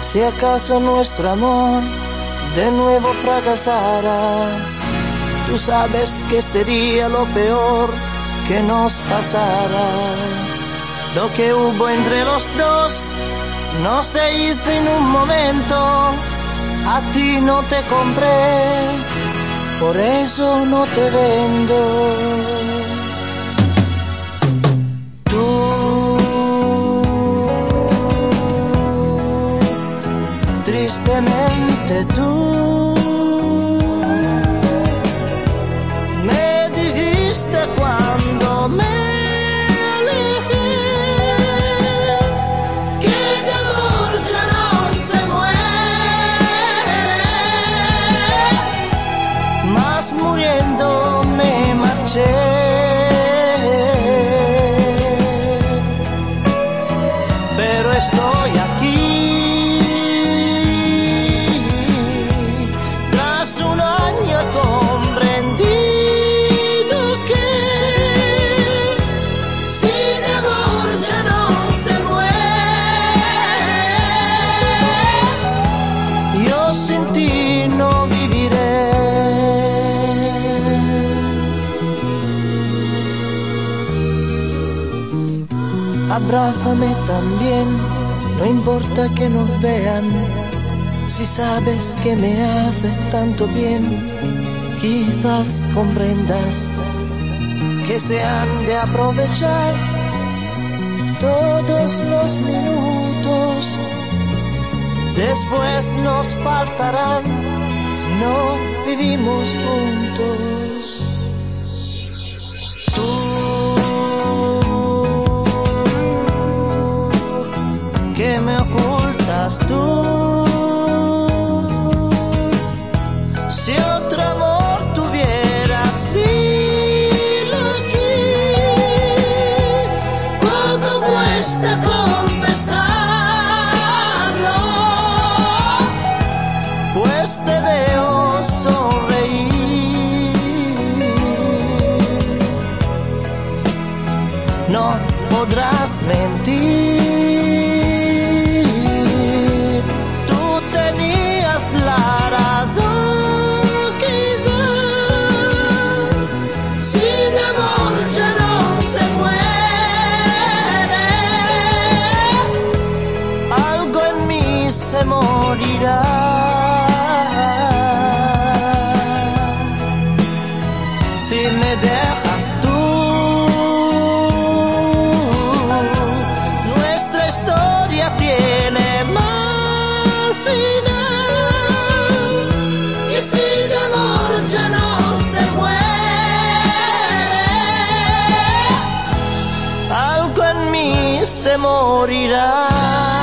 Si acaso nuestro amor de nuevo fracasara, tú sabes que sería lo peor que nos pasara. Lo que hubo entre los dos no se hizo en un momento, a ti no te compré, por eso no te vendo. Tristemente tú me dijiste cuando me Abrázame también, no importa que nos vean. Si sabes que me hace tanto bien, quizás comprendas que se han de aprovechar todos los minutos. Después nos faltarán si no vivimos juntos. Cuesta confesarlo? Pues te veo sonreír. No podrás mentir. se morirá.